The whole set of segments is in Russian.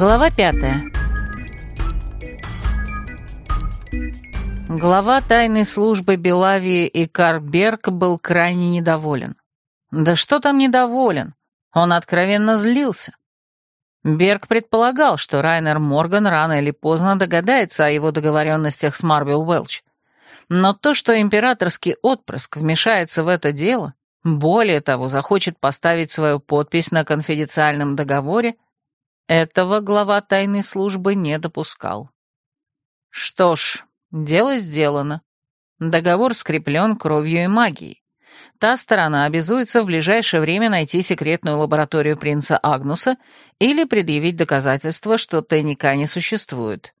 Глава пятая. Глава тайной службы Белавии и Карберг был крайне недоволен. Да что там недоволен? Он откровенно злился. Берг предполагал, что Райнер Морган рано или поздно догадается о его договоренностях с Марвел Уэлч. Но то, что императорский отпрыск вмешается в это дело, более того, захочет поставить свою подпись на конфиденциальном договоре, этого глава тайной службы не допускал. Что ж, дело сделано. Договор скреплен кровью и магией. Та сторона обязуется в ближайшее время найти секретную лабораторию принца Агнуса или предъявить доказательства, что тайника не существует.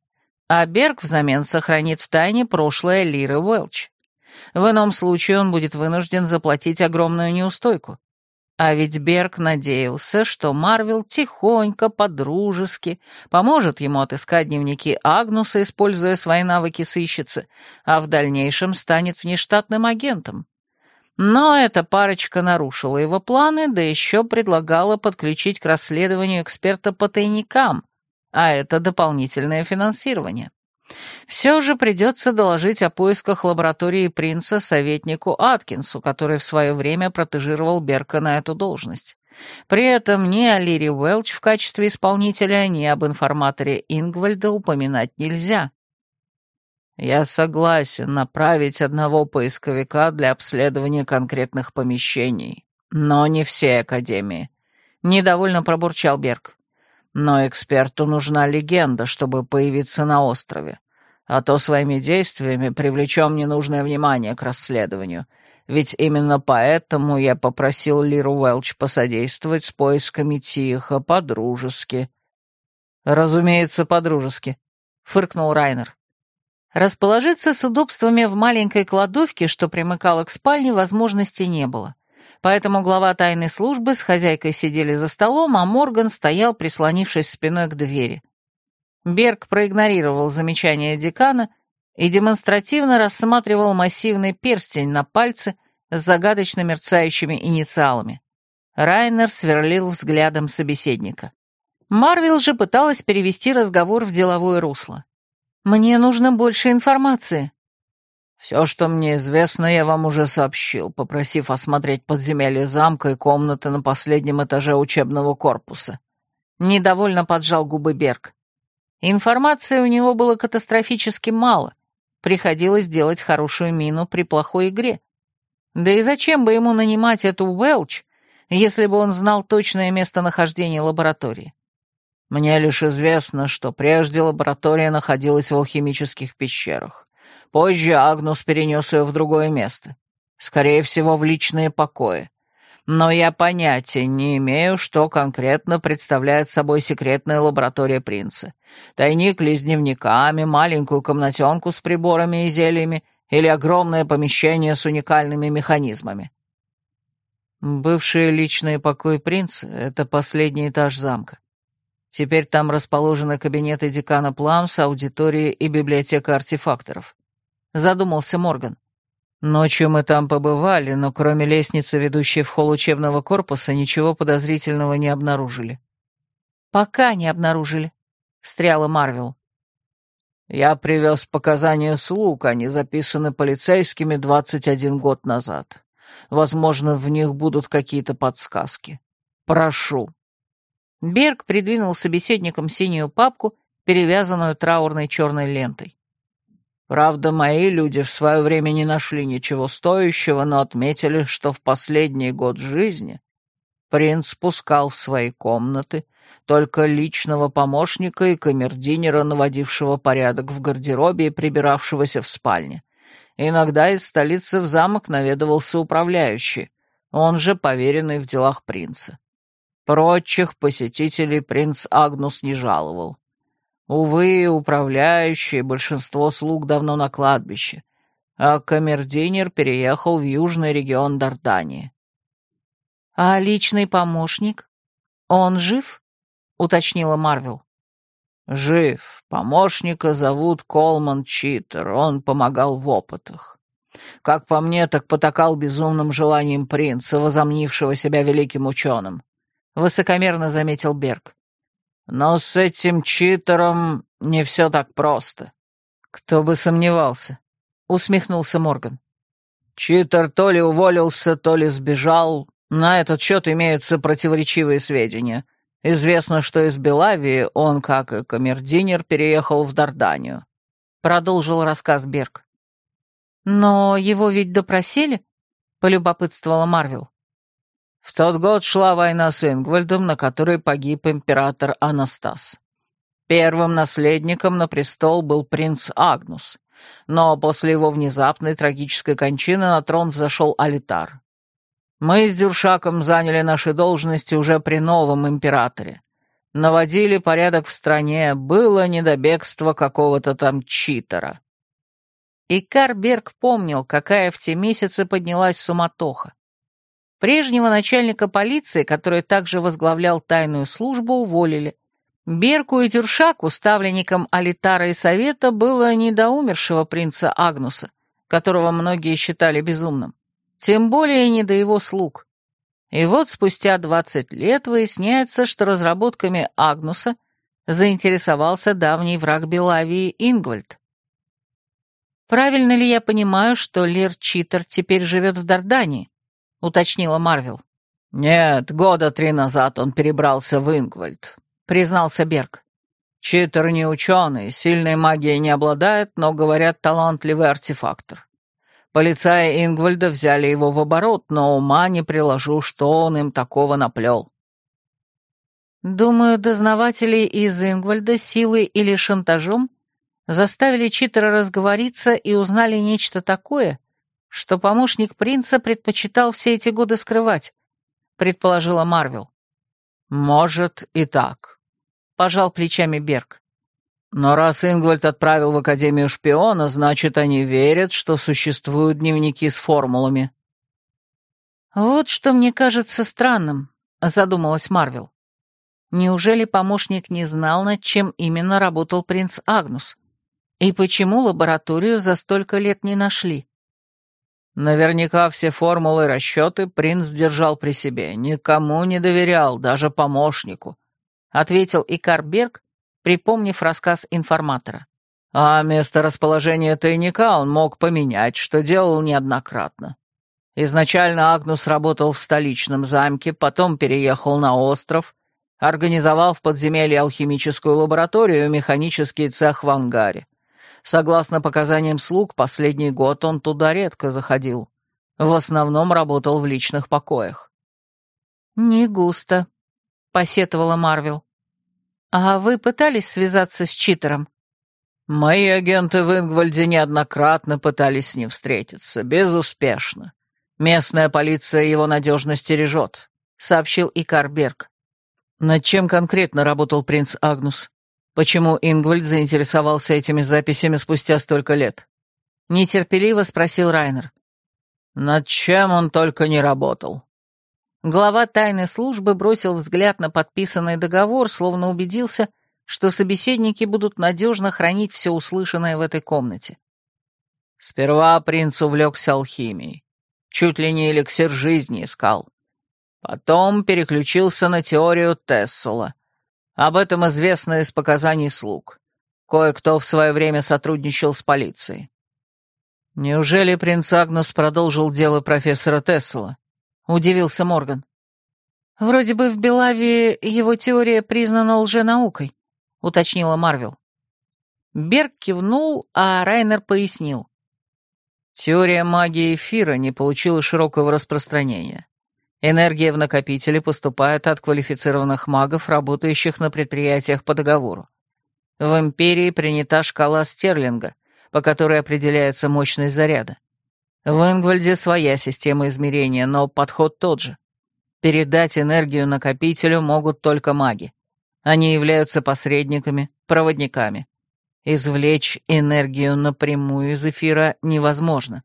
А Берг взамен сохранит в тайне прошлое Лиры Уэлч. В ином случае он будет вынужден заплатить огромную неустойку. А ведь Берг надеялся, что Марвел тихонько, подружески поможет ему отыскать дневники Агнуса, используя свои навыки сыщицы, а в дальнейшем станет внештатным агентом. Но эта парочка нарушила его планы, да еще предлагала подключить к расследованию эксперта по тайникам, а это дополнительное финансирование. Все же придется доложить о поисках лаборатории принца советнику Аткинсу, который в свое время протежировал Берка на эту должность. При этом ни о Лире Уэлч в качестве исполнителя, ни об информаторе Ингвальда упоминать нельзя. Я согласен направить одного поисковика для обследования конкретных помещений, но не всей Академии. Недовольно пробурчал Берг. Но эксперту нужна легенда, чтобы появиться на острове. А то своими действиями привлечем ненужное внимание к расследованию. Ведь именно поэтому я попросил Лиру Уэлч посодействовать с поисками тихо, по-дружески. «Разумеется, по-дружески», — фыркнул Райнер. Расположиться с удобствами в маленькой кладовке, что примыкало к спальне, возможности не было поэтому глава тайной службы с хозяйкой сидели за столом, а Морган стоял, прислонившись спиной к двери. Берг проигнорировал замечание декана и демонстративно рассматривал массивный перстень на пальце с загадочно мерцающими инициалами. Райнер сверлил взглядом собеседника. Марвел же пыталась перевести разговор в деловое русло. «Мне нужно больше информации», «Все, что мне известно, я вам уже сообщил, попросив осмотреть подземелье замка и комнаты на последнем этаже учебного корпуса». Недовольно поджал губы Берг. Информации у него было катастрофически мало. Приходилось делать хорошую мину при плохой игре. Да и зачем бы ему нанимать эту Уэлч, если бы он знал точное местонахождение лаборатории? Мне лишь известно, что прежде лаборатория находилась в алхимических пещерах. Позже Агнус перенес ее в другое место. Скорее всего, в личные покои. Но я понятия не имею, что конкретно представляет собой секретная лаборатория принца. Тайник ли с дневниками, маленькую комнатенку с приборами и зельями или огромное помещение с уникальными механизмами. Бывшие личные покои принца — это последний этаж замка. Теперь там расположены кабинеты декана Пламс, аудитории и библиотека артефакторов задумался Морган. Ночью мы там побывали, но кроме лестницы, ведущей в холл учебного корпуса, ничего подозрительного не обнаружили. Пока не обнаружили, встряла Марвел. Я привез показания слуг, они записаны полицейскими 21 год назад. Возможно, в них будут какие-то подсказки. Прошу. Берг придвинул собеседникам синюю папку, перевязанную траурной черной лентой. Правда, мои люди в свое время не нашли ничего стоящего, но отметили, что в последний год жизни принц спускал в свои комнаты только личного помощника и камердинера, наводившего порядок в гардеробе и прибиравшегося в спальне. Иногда из столицы в замок наведывался управляющий, он же поверенный в делах принца. Прочих посетителей принц Агнус не жаловал. Увы, управляющие, большинство слуг давно на кладбище, а камердинер переехал в южный регион Дардании. «А личный помощник? Он жив?» — уточнила Марвел. «Жив. Помощника зовут Колман Читер, он помогал в опытах. Как по мне, так потакал безумным желанием принца, возомнившего себя великим ученым. Высокомерно заметил Берг. Но с этим читером не все так просто. Кто бы сомневался, усмехнулся Морган. Читер то ли уволился, то ли сбежал. На этот счет имеются противоречивые сведения. Известно, что из Белавии он, как и камердинер, переехал в Дарданию. Продолжил рассказ Берг. «Но его ведь допросили?» — полюбопытствовала Марвел. В тот год шла война с Ингвальдом, на которой погиб император Анастас. Первым наследником на престол был принц Агнус, но после его внезапной трагической кончины на трон взошел Алитар. Мы с Дюршаком заняли наши должности уже при новом императоре. Наводили порядок в стране, было недобегство какого-то там читера. И Карберг помнил, какая в те месяцы поднялась суматоха. Прежнего начальника полиции, который также возглавлял тайную службу, уволили. Берку и Тюршаку, ставленникам Алитара и Совета, было не до умершего принца Агнуса, которого многие считали безумным. Тем более не до его слуг. И вот спустя 20 лет выясняется, что разработками Агнуса заинтересовался давний враг Белавии Ингвальд. Правильно ли я понимаю, что Лер Читер теперь живет в Дардании? — уточнила Марвел. «Нет, года три назад он перебрался в Ингвальд», — признался Берг. «Читер не ученый, сильной магией не обладает, но, говорят, талантливый артефактор. Полицаи Ингвальда взяли его в оборот, но ума не приложу, что он им такого наплел». «Думаю, дознаватели из Ингвальда силой или шантажом заставили Читера разговориться и узнали нечто такое, что помощник принца предпочитал все эти годы скрывать, предположила Марвел. Может и так, пожал плечами Берг. Но раз Ингвальд отправил в Академию шпиона, значит, они верят, что существуют дневники с формулами. Вот что мне кажется странным, задумалась Марвел. Неужели помощник не знал, над чем именно работал принц Агнус? И почему лабораторию за столько лет не нашли? Наверняка все формулы и расчеты принц держал при себе, никому не доверял, даже помощнику», — ответил Икар Берг, припомнив рассказ информатора. «А место расположения тайника он мог поменять, что делал неоднократно. Изначально Агнус работал в столичном замке, потом переехал на остров, организовал в подземелье алхимическую лабораторию и механический цех в ангаре. Согласно показаниям слуг, последний год он туда редко заходил. В основном работал в личных покоях. «Не густо», — посетовала Марвел. «А вы пытались связаться с читером?» «Мои агенты в Ингвальде неоднократно пытались с ним встретиться, безуспешно. Местная полиция его надежно стережет», — сообщил Икар Берг. «Над чем конкретно работал принц Агнус?» Почему Ингвальд заинтересовался этими записями спустя столько лет? Нетерпеливо спросил Райнер. Над чем он только не работал. Глава тайной службы бросил взгляд на подписанный договор, словно убедился, что собеседники будут надежно хранить все услышанное в этой комнате. Сперва принц увлекся алхимией. Чуть ли не эликсир жизни искал. Потом переключился на теорию Тессела. Об этом известно из показаний слуг. Кое-кто в свое время сотрудничал с полицией. Неужели принц Агнус продолжил дело профессора Тессела? Удивился Морган. Вроде бы в Белавии его теория признана лженаукой, уточнила Марвел. Берг кивнул, а Райнер пояснил. Теория магии эфира не получила широкого распространения. Энергия в накопителе поступает от квалифицированных магов, работающих на предприятиях по договору. В Империи принята шкала Стерлинга, по которой определяется мощность заряда. В Ингвальде своя система измерения, но подход тот же. Передать энергию накопителю могут только маги. Они являются посредниками, проводниками. Извлечь энергию напрямую из эфира невозможно.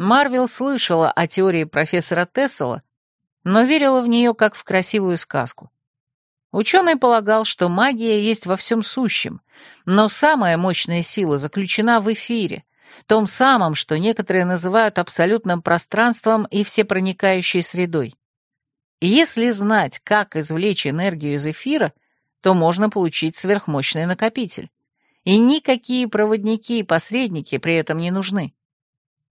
Марвел слышала о теории профессора Тессела, но верила в нее как в красивую сказку. Ученый полагал, что магия есть во всем сущем, но самая мощная сила заключена в эфире, том самом, что некоторые называют абсолютным пространством и всепроникающей средой. Если знать, как извлечь энергию из эфира, то можно получить сверхмощный накопитель. И никакие проводники и посредники при этом не нужны.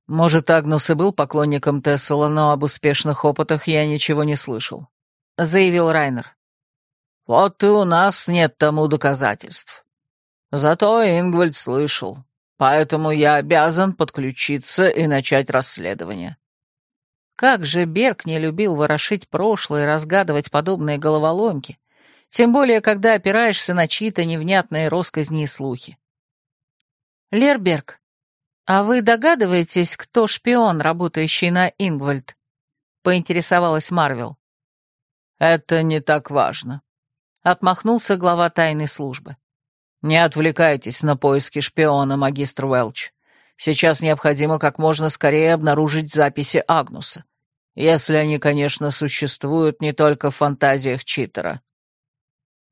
Может, Агнус и был поклонником Тессела, но об успешных опытах я ничего не слышал, — заявил Райнер. Вот и у нас нет тому доказательств. Зато Ингвальд слышал, поэтому я обязан подключиться и начать расследование. Как же Берг не любил ворошить прошлое и разгадывать подобные головоломки, тем более, когда опираешься на чьи-то невнятные росказни и слухи. Лерберг, а вы догадываетесь, кто шпион, работающий на Ингвальд? Поинтересовалась Марвел. Это не так важно. Отмахнулся глава тайной службы. Не отвлекайтесь на поиски шпиона, магистр Уэлч. Сейчас необходимо как можно скорее обнаружить записи Агнуса. Если они, конечно, существуют не только в фантазиях читера.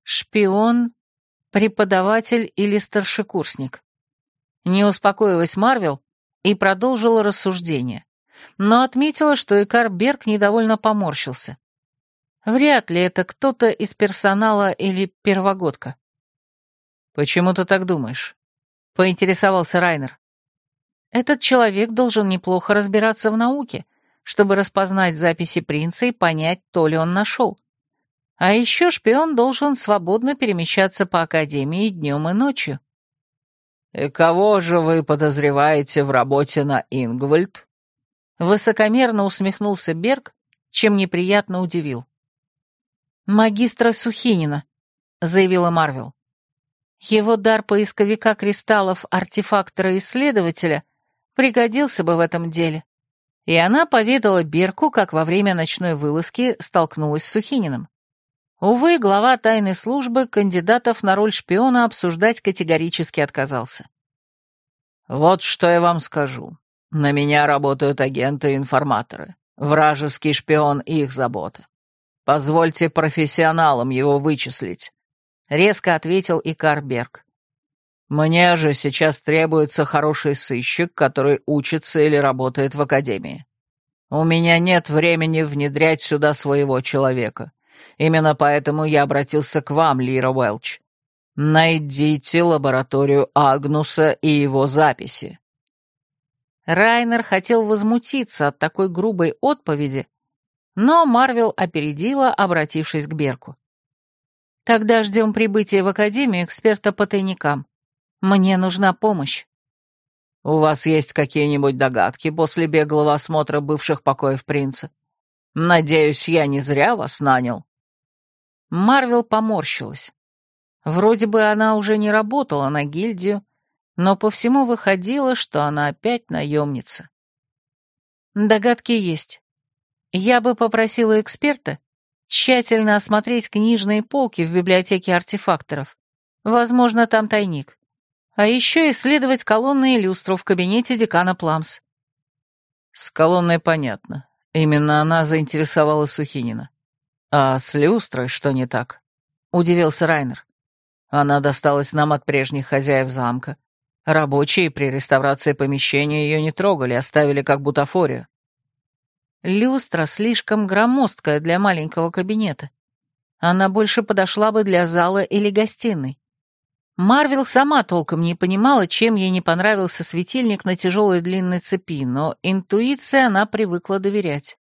Шпион, преподаватель или старшекурсник? Не успокоилась Марвел и продолжила рассуждение, но отметила, что Икар Берг недовольно поморщился. Вряд ли это кто-то из персонала или первогодка. «Почему ты так думаешь?» — поинтересовался Райнер. «Этот человек должен неплохо разбираться в науке, чтобы распознать записи принца и понять, то ли он нашел. А еще шпион должен свободно перемещаться по Академии днем и ночью. «И кого же вы подозреваете в работе на Ингвальд?» Высокомерно усмехнулся Берг, чем неприятно удивил. «Магистра Сухинина», — заявила Марвел. «Его дар поисковика кристаллов артефактора-исследователя пригодился бы в этом деле». И она поведала Берку, как во время ночной вылазки столкнулась с Сухининым. Увы, глава тайной службы кандидатов на роль шпиона обсуждать категорически отказался. «Вот что я вам скажу. На меня работают агенты и информаторы. Вражеский шпион — их забота. Позвольте профессионалам его вычислить», — резко ответил Икар Берг. «Мне же сейчас требуется хороший сыщик, который учится или работает в академии. У меня нет времени внедрять сюда своего человека. Именно поэтому я обратился к вам, Лира Уэлч. Найдите лабораторию Агнуса и его записи». Райнер хотел возмутиться от такой грубой отповеди, но Марвел опередила, обратившись к Берку. «Тогда ждем прибытия в Академию эксперта по тайникам. Мне нужна помощь». «У вас есть какие-нибудь догадки после беглого осмотра бывших покоев принца? Надеюсь, я не зря вас нанял?» Марвел поморщилась. Вроде бы она уже не работала на гильдию, но по всему выходило, что она опять наемница. Догадки есть. Я бы попросила эксперта тщательно осмотреть книжные полки в библиотеке артефакторов. Возможно, там тайник. А еще исследовать колонны и люстру в кабинете декана Пламс. С колонной понятно. Именно она заинтересовала Сухинина. «А с люстрой что не так?» — удивился Райнер. «Она досталась нам от прежних хозяев замка. Рабочие при реставрации помещения ее не трогали, оставили как бутафорию». «Люстра слишком громоздкая для маленького кабинета. Она больше подошла бы для зала или гостиной. Марвел сама толком не понимала, чем ей не понравился светильник на тяжелой длинной цепи, но интуиции она привыкла доверять.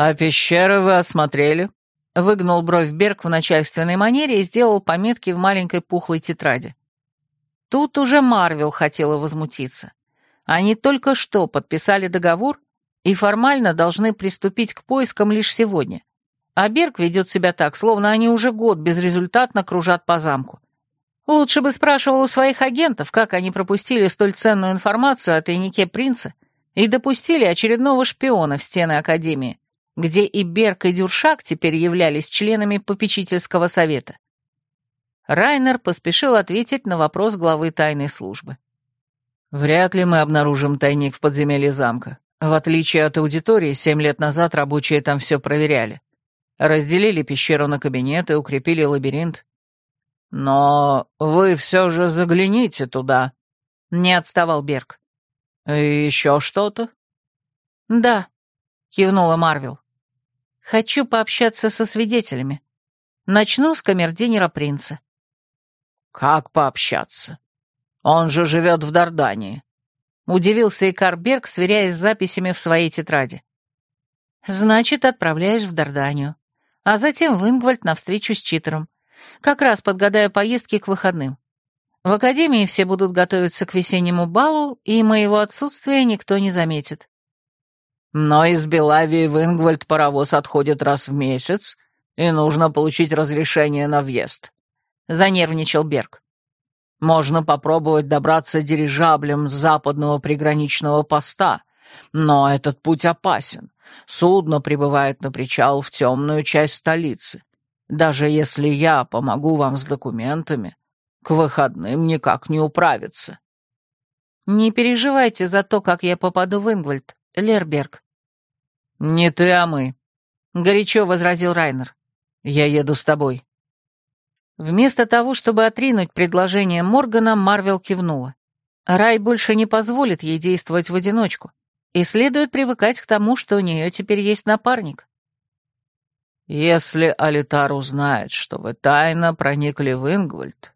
«А пещеры вы осмотрели?» Выгнул бровь Берг в начальственной манере и сделал пометки в маленькой пухлой тетради. Тут уже Марвел хотела возмутиться. Они только что подписали договор и формально должны приступить к поискам лишь сегодня. А Берг ведет себя так, словно они уже год безрезультатно кружат по замку. Лучше бы спрашивал у своих агентов, как они пропустили столь ценную информацию о тайнике принца и допустили очередного шпиона в стены Академии где и Берг, и Дюршак теперь являлись членами попечительского совета. Райнер поспешил ответить на вопрос главы тайной службы. «Вряд ли мы обнаружим тайник в подземелье замка. В отличие от аудитории, семь лет назад рабочие там все проверяли. Разделили пещеру на кабинеты, укрепили лабиринт. Но вы все же загляните туда», — не отставал Берг. «Еще что-то?» «Да», — кивнула Марвел. «Хочу пообщаться со свидетелями. Начну с камердинера принца». «Как пообщаться? Он же живет в Дардании», — удивился Икар Берг, сверяясь с записями в своей тетради. «Значит, отправляюсь в Дарданию, а затем в Ингвальд на встречу с читером, как раз подгадая поездки к выходным. В академии все будут готовиться к весеннему балу, и моего отсутствия никто не заметит. Но из Белавии в Ингвальд паровоз отходит раз в месяц, и нужно получить разрешение на въезд. Занервничал Берг. Можно попробовать добраться дирижаблем с западного приграничного поста, но этот путь опасен. Судно прибывает на причал в темную часть столицы. Даже если я помогу вам с документами, к выходным никак не управиться. Не переживайте за то, как я попаду в Ингвальд, Лерберг. Не ты, а мы, — горячо возразил Райнер. Я еду с тобой. Вместо того, чтобы отринуть предложение Моргана, Марвел кивнула. Рай больше не позволит ей действовать в одиночку, и следует привыкать к тому, что у нее теперь есть напарник. «Если Алитар узнает, что вы тайно проникли в Ингвальд,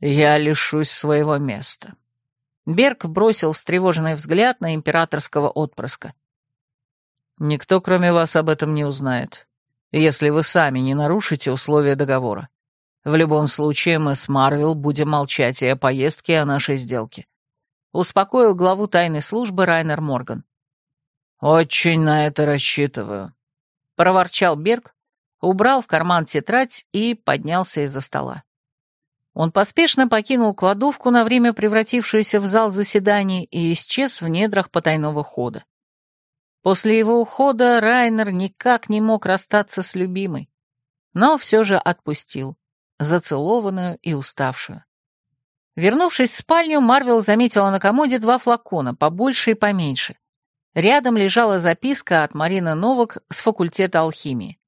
я лишусь своего места». Берг бросил встревоженный взгляд на императорского отпрыска. «Никто, кроме вас, об этом не узнает, если вы сами не нарушите условия договора. В любом случае, мы с Марвел будем молчать и о поездке, и о нашей сделке». Успокоил главу тайной службы Райнер Морган. «Очень на это рассчитываю», — проворчал Берг, убрал в карман тетрадь и поднялся из-за стола. Он поспешно покинул кладовку на время превратившуюся в зал заседаний и исчез в недрах потайного хода. После его ухода Райнер никак не мог расстаться с любимой, но все же отпустил, зацелованную и уставшую. Вернувшись в спальню, Марвел заметила на комоде два флакона, побольше и поменьше. Рядом лежала записка от Марины Новак с факультета алхимии.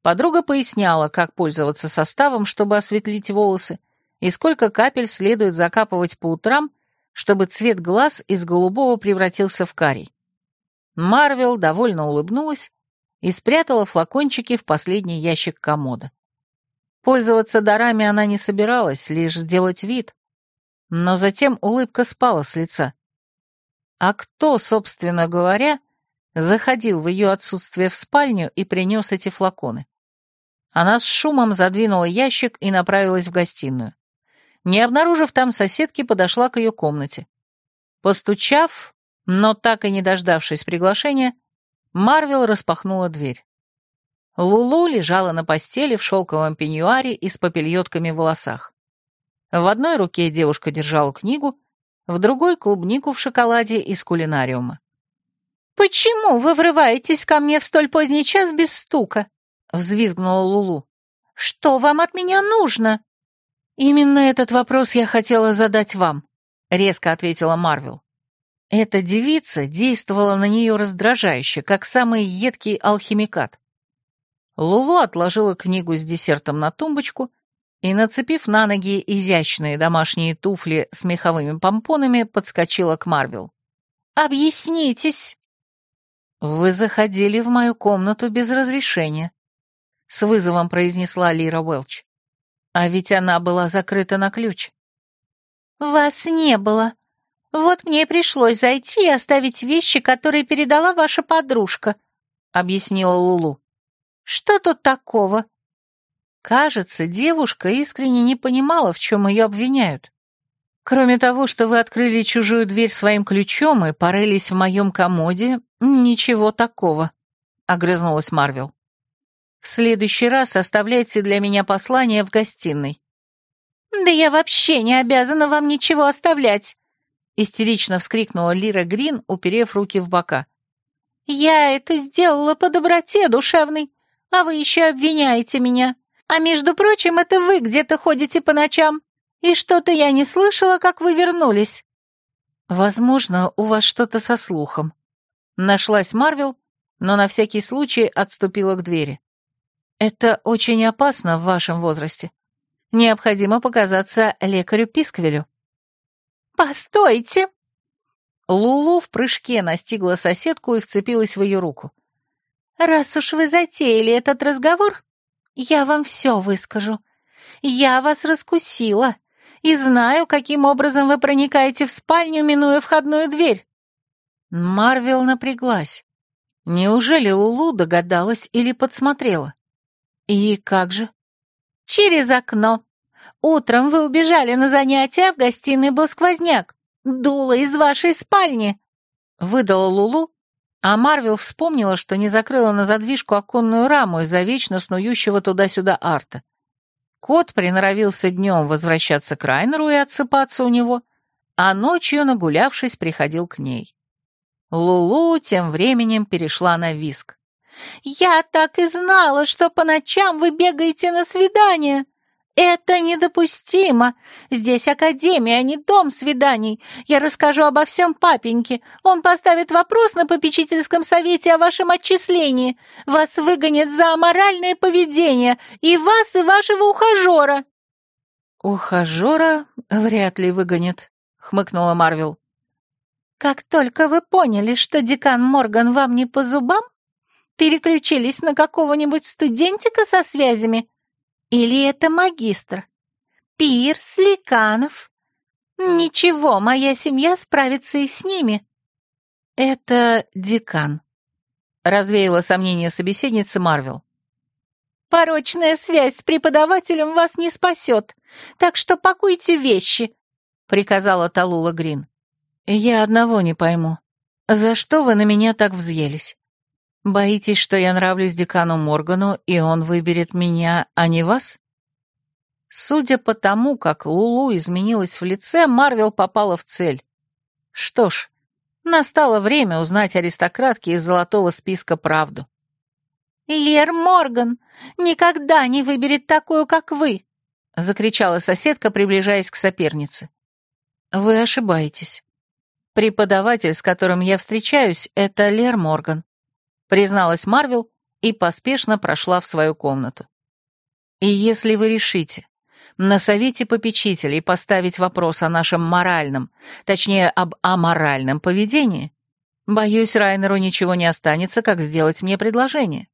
Подруга поясняла, как пользоваться составом, чтобы осветлить волосы, и сколько капель следует закапывать по утрам, чтобы цвет глаз из голубого превратился в карий. Марвел довольно улыбнулась и спрятала флакончики в последний ящик комода. Пользоваться дарами она не собиралась, лишь сделать вид. Но затем улыбка спала с лица. А кто, собственно говоря, заходил в ее отсутствие в спальню и принес эти флаконы? Она с шумом задвинула ящик и направилась в гостиную. Не обнаружив там соседки, подошла к ее комнате. Постучав, но так и не дождавшись приглашения, Марвел распахнула дверь. Лулу лежала на постели в шелковом пеньюаре и с попельотками в волосах. В одной руке девушка держала книгу, в другой — клубнику в шоколаде из кулинариума. «Почему вы врываетесь ко мне в столь поздний час без стука?» — взвизгнула Лулу. «Что вам от меня нужно?» «Именно этот вопрос я хотела задать вам», — резко ответила Марвел. Эта девица действовала на нее раздражающе, как самый едкий алхимикат. Лулу отложила книгу с десертом на тумбочку и, нацепив на ноги изящные домашние туфли с меховыми помпонами, подскочила к Марвел. «Объяснитесь!» «Вы заходили в мою комнату без разрешения», — с вызовом произнесла Лира Уэлч. А ведь она была закрыта на ключ. «Вас не было. Вот мне пришлось зайти и оставить вещи, которые передала ваша подружка», — объяснила Лулу. «Что тут такого?» Кажется, девушка искренне не понимала, в чем ее обвиняют. Кроме того, что вы открыли чужую дверь своим ключом и порылись в моем комоде, ничего такого, — огрызнулась Марвел. В следующий раз оставляйте для меня послание в гостиной». «Да я вообще не обязана вам ничего оставлять!» истерично вскрикнула Лира Грин, уперев руки в бока. «Я это сделала по доброте душевной, а вы еще обвиняете меня. А между прочим, это вы где-то ходите по ночам, и что-то я не слышала, как вы вернулись». «Возможно, у вас что-то со слухом». Нашлась Марвел, но на всякий случай отступила к двери. Это очень опасно в вашем возрасте. Необходимо показаться лекарю Писквелю. «Постойте!» Лулу в прыжке настигла соседку и вцепилась в ее руку. «Раз уж вы затеяли этот разговор, я вам все выскажу. Я вас раскусила и знаю, каким образом вы проникаете в спальню, минуя входную дверь». Марвел напряглась. Неужели Лулу догадалась или подсмотрела? И как же? Через окно. Утром вы убежали на занятия, в гостиной был сквозняк. Дуло из вашей спальни. Выдала Лулу, а Марвел вспомнила, что не закрыла на задвижку оконную раму из-за вечно снующего туда-сюда арта. Кот приноровился днем возвращаться к Райнеру и отсыпаться у него, а ночью, нагулявшись, приходил к ней. Лулу тем временем перешла на виск. «Я так и знала, что по ночам вы бегаете на свидание. Это недопустимо. Здесь академия, а не дом свиданий. Я расскажу обо всем папеньке. Он поставит вопрос на попечительском совете о вашем отчислении. Вас выгонят за аморальное поведение. И вас, и вашего ухажера». «Ухажера вряд ли выгонят», — хмыкнула Марвел. «Как только вы поняли, что декан Морган вам не по зубам, переключились на какого-нибудь студентика со связями? Или это магистр? Пирс, Ликанов? Ничего, моя семья справится и с ними». «Это декан», — развеяла сомнение собеседницы Марвел. «Порочная связь с преподавателем вас не спасет, так что пакуйте вещи», — приказала Талула Грин. «Я одного не пойму. За что вы на меня так взъелись? Боитесь, что я нравлюсь декану Моргану, и он выберет меня, а не вас?» Судя по тому, как Лулу изменилась в лице, Марвел попала в цель. Что ж, настало время узнать аристократке из золотого списка правду. «Лер Морган никогда не выберет такую, как вы!» — закричала соседка, приближаясь к сопернице. «Вы ошибаетесь. Преподаватель, с которым я встречаюсь, это Лер Морган», призналась Марвел и поспешно прошла в свою комнату. «И если вы решите на совете попечителей поставить вопрос о нашем моральном, точнее, об аморальном поведении, боюсь, Райнеру ничего не останется, как сделать мне предложение.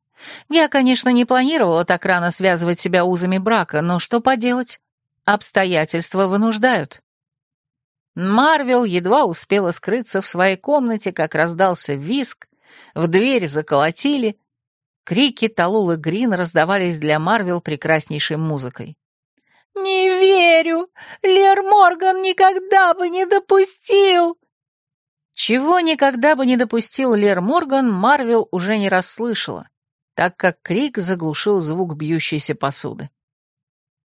Я, конечно, не планировала так рано связывать себя узами брака, но что поделать? Обстоятельства вынуждают». Марвел едва успела скрыться в своей комнате, как раздался виск, в дверь заколотили. Крики Талулы Грин раздавались для Марвел прекраснейшей музыкой. «Не верю! Лер Морган никогда бы не допустил!» Чего никогда бы не допустил Лер Морган, Марвел уже не расслышала, так как крик заглушил звук бьющейся посуды.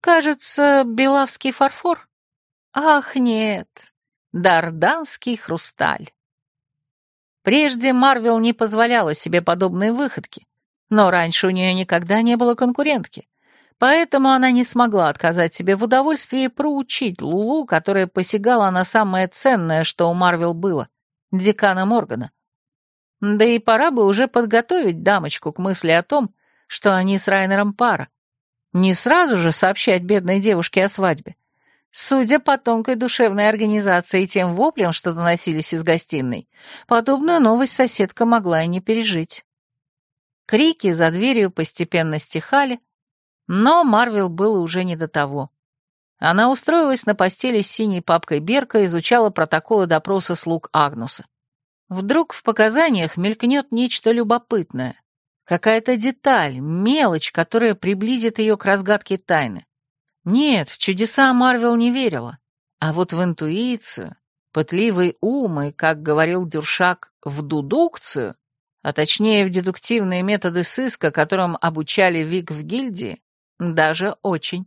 «Кажется, белавский фарфор?» «Ах, нет, дарданский хрусталь. Прежде Марвел не позволяла себе подобные выходки, но раньше у нее никогда не было конкурентки, поэтому она не смогла отказать себе в удовольствии проучить Лулу, которая посягала на самое ценное, что у Марвел было — декана Моргана. Да и пора бы уже подготовить дамочку к мысли о том, что они с Райнером пара. Не сразу же сообщать бедной девушке о свадьбе, Судя по тонкой душевной организации и тем воплям, что доносились из гостиной, подобную новость соседка могла и не пережить. Крики за дверью постепенно стихали, но Марвел было уже не до того. Она устроилась на постели с синей папкой Берка и изучала протоколы допроса слуг Агнуса. Вдруг в показаниях мелькнет нечто любопытное, какая-то деталь, мелочь, которая приблизит ее к разгадке тайны. Нет, в чудеса Марвел не верила, а вот в интуицию, пытливый ум и, как говорил Дюршак, в дудукцию, а точнее в дедуктивные методы сыска, которым обучали Вик в гильдии, даже очень.